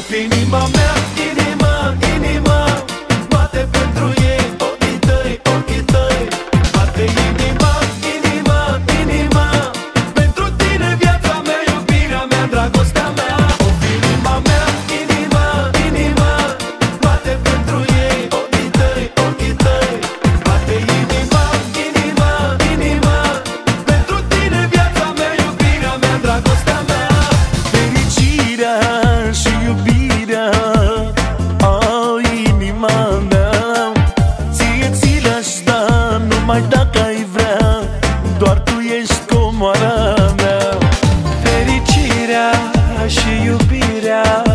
Of inima mea, inima, inima. Bate pentru ei, ochii tăi, ochii tăi. Bate inima, inima, inima. Pentru tine viața mea, iubirea mea, dragostea mea. Of inima mea, inima, inima. Bate pentru ei, ochii tăi, ochii tăi. Bate inima, inima, inima. Pentru tine viața mea, iubirea mea, dragostea mea. Fericirea iubirea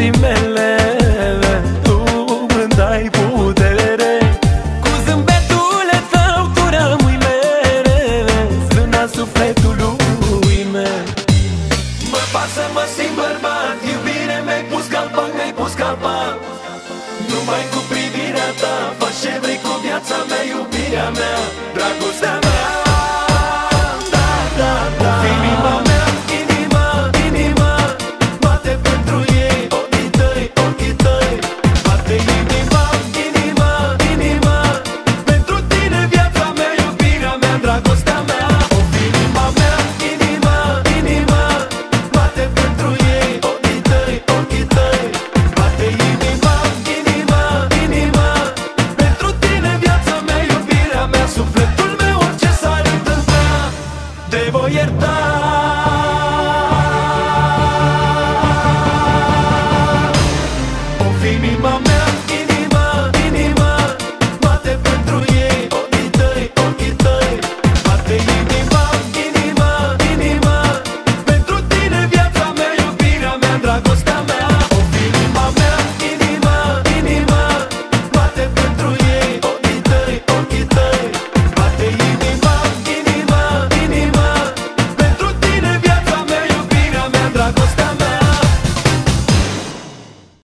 in mbati mele te voy a hartar.